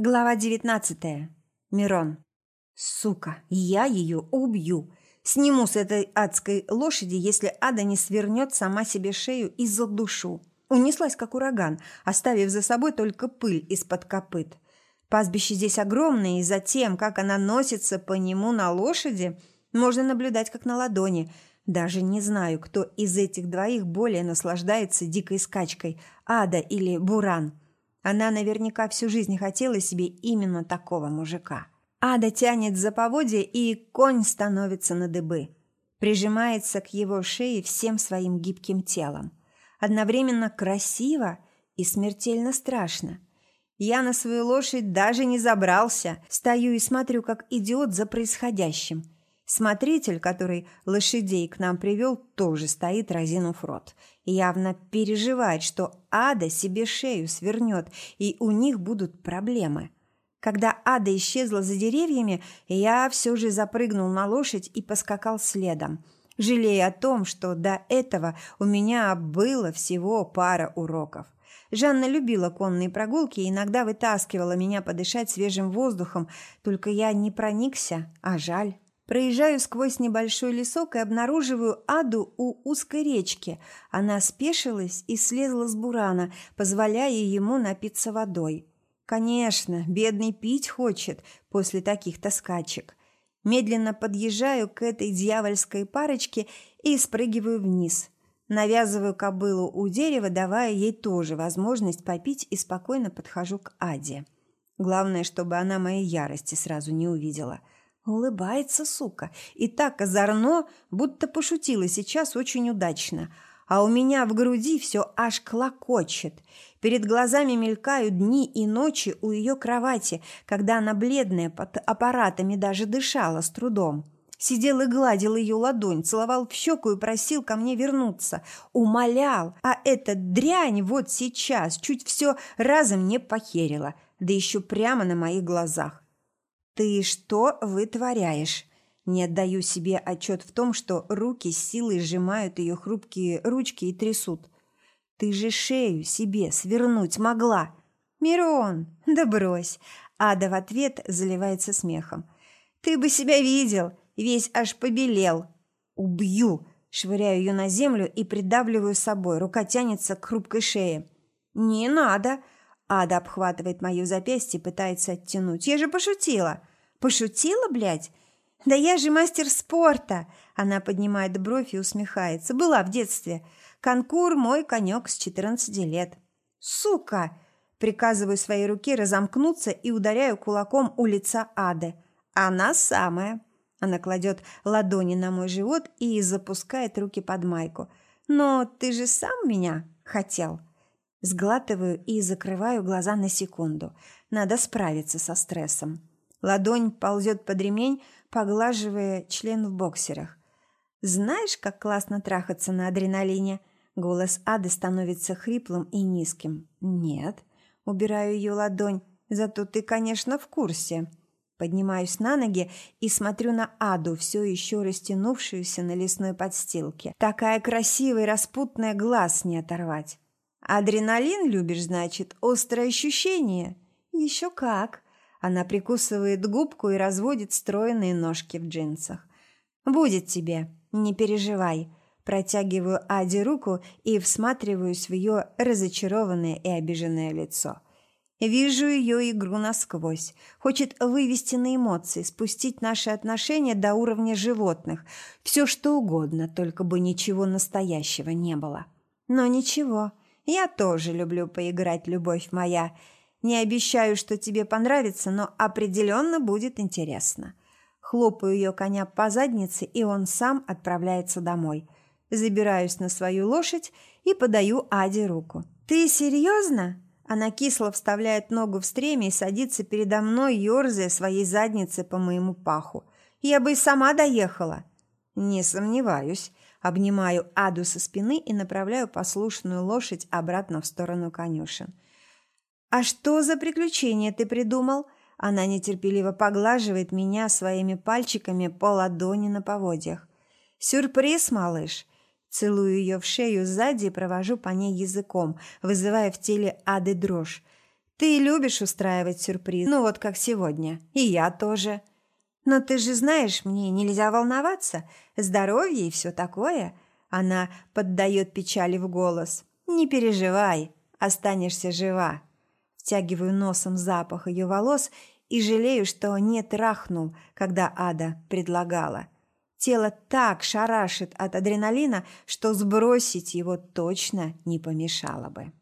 Глава девятнадцатая. Мирон. Сука, я ее убью. Сниму с этой адской лошади, если ада не свернет сама себе шею и задушу. Унеслась, как ураган, оставив за собой только пыль из-под копыт. Пастбище здесь огромное, и за тем, как она носится по нему на лошади, можно наблюдать как на ладони. Даже не знаю, кто из этих двоих более наслаждается дикой скачкой – ада или буран – она наверняка всю жизнь хотела себе именно такого мужика. Ада тянет за поводья, и конь становится на дыбы. Прижимается к его шее всем своим гибким телом. Одновременно красиво и смертельно страшно. Я на свою лошадь даже не забрался. Стою и смотрю, как идиот за происходящим – Смотритель, который лошадей к нам привел, тоже стоит, разинув рот. Явно переживает, что Ада себе шею свернет, и у них будут проблемы. Когда Ада исчезла за деревьями, я все же запрыгнул на лошадь и поскакал следом, жалея о том, что до этого у меня было всего пара уроков. Жанна любила конные прогулки и иногда вытаскивала меня подышать свежим воздухом, только я не проникся, а жаль. Проезжаю сквозь небольшой лесок и обнаруживаю Аду у узкой речки. Она спешилась и слезла с бурана, позволяя ему напиться водой. Конечно, бедный пить хочет после таких-то скачек. Медленно подъезжаю к этой дьявольской парочке и спрыгиваю вниз. Навязываю кобылу у дерева, давая ей тоже возможность попить и спокойно подхожу к Аде. Главное, чтобы она моей ярости сразу не увидела – Улыбается, сука, и так озорно, будто пошутила сейчас очень удачно. А у меня в груди все аж клокочет. Перед глазами мелькают дни и ночи у ее кровати, когда она бледная, под аппаратами даже дышала с трудом. Сидел и гладил ее ладонь, целовал в щеку и просил ко мне вернуться. Умолял, а эта дрянь вот сейчас чуть все разом не похерила, да еще прямо на моих глазах. «Ты что вытворяешь?» Не отдаю себе отчет в том, что руки с силой сжимают ее хрупкие ручки и трясут. «Ты же шею себе свернуть могла!» «Мирон, да брось!» Ада в ответ заливается смехом. «Ты бы себя видел, весь аж побелел!» «Убью!» Швыряю ее на землю и придавливаю собой. Рука тянется к хрупкой шее. «Не надо!» Ада обхватывает мое запястье, пытается оттянуть. «Я же пошутила!» «Пошутила, блядь? Да я же мастер спорта!» Она поднимает бровь и усмехается. «Была в детстве. Конкур – мой конек с 14 лет». «Сука!» Приказываю своей руке разомкнуться и ударяю кулаком у лица Ады. «Она самая!» Она кладет ладони на мой живот и запускает руки под майку. «Но ты же сам меня хотел!» Сглатываю и закрываю глаза на секунду. Надо справиться со стрессом. Ладонь ползет под ремень, поглаживая член в боксерах. «Знаешь, как классно трахаться на адреналине?» Голос Ады становится хриплым и низким. «Нет». Убираю ее ладонь. «Зато ты, конечно, в курсе». Поднимаюсь на ноги и смотрю на Аду, все еще растянувшуюся на лесной подстилке. Такая красивая, распутная, глаз не оторвать. «Адреналин любишь, значит? Острое ощущение?» «Еще как!» Она прикусывает губку и разводит стройные ножки в джинсах. «Будет тебе, не переживай». Протягиваю Аде руку и всматриваюсь в ее разочарованное и обиженное лицо. Вижу ее игру насквозь. Хочет вывести на эмоции, спустить наши отношения до уровня животных. Все что угодно, только бы ничего настоящего не было. Но ничего, я тоже люблю поиграть, любовь моя. Не обещаю, что тебе понравится, но определенно будет интересно. Хлопаю ее коня по заднице, и он сам отправляется домой. Забираюсь на свою лошадь и подаю Аде руку. «Ты серьезно?» Она кисло вставляет ногу в стремя и садится передо мной, ерзая своей задницей по моему паху. «Я бы и сама доехала». «Не сомневаюсь». Обнимаю Аду со спины и направляю послушную лошадь обратно в сторону конюшен. «А что за приключение ты придумал?» Она нетерпеливо поглаживает меня своими пальчиками по ладони на поводьях. «Сюрприз, малыш!» Целую ее в шею сзади и провожу по ней языком, вызывая в теле ады дрожь. Ты любишь устраивать сюрприз, ну вот как сегодня. И я тоже. Но ты же знаешь, мне нельзя волноваться. Здоровье и все такое. Она поддает печали в голос. Не переживай, останешься жива. Втягиваю носом запах ее волос и жалею, что не трахнул, когда Ада предлагала. Тело так шарашит от адреналина, что сбросить его точно не помешало бы.